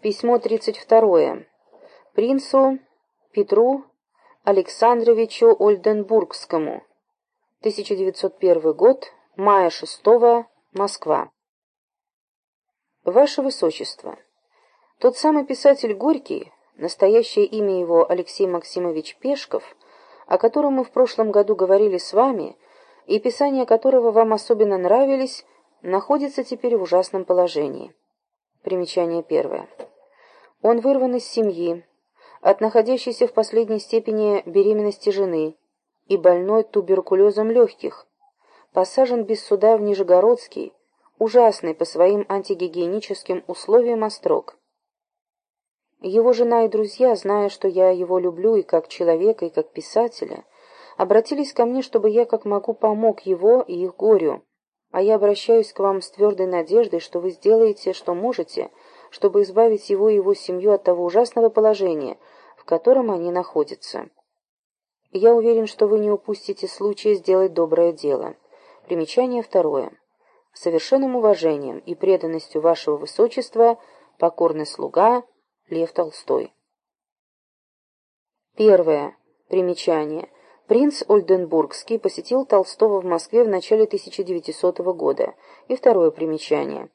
Письмо 32. Принцу Петру Александровичу Ольденбургскому. 1901 год. Мая 6. Москва. Ваше Высочество, тот самый писатель Горький, настоящее имя его Алексей Максимович Пешков, о котором мы в прошлом году говорили с вами, и писания которого вам особенно нравились, находится теперь в ужасном положении. Примечание первое. Он вырван из семьи, от находящейся в последней степени беременности жены и больной туберкулезом легких, посажен без суда в Нижегородский, ужасный по своим антигигиеническим условиям острог. Его жена и друзья, зная, что я его люблю и как человека, и как писателя, обратились ко мне, чтобы я как могу помог его и их горю, а я обращаюсь к вам с твердой надеждой, что вы сделаете, что можете, чтобы избавить его и его семью от того ужасного положения, в котором они находятся. Я уверен, что вы не упустите случая сделать доброе дело. Примечание второе. Совершенным уважением и преданностью вашего высочества покорный слуга Лев Толстой. Первое. Примечание. Принц Ольденбургский посетил Толстого в Москве в начале 1900 года. И второе примечание.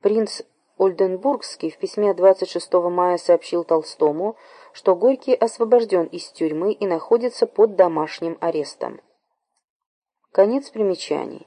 Принц Ольденбургский в письме 26 мая сообщил Толстому, что Горький освобожден из тюрьмы и находится под домашним арестом. Конец примечаний.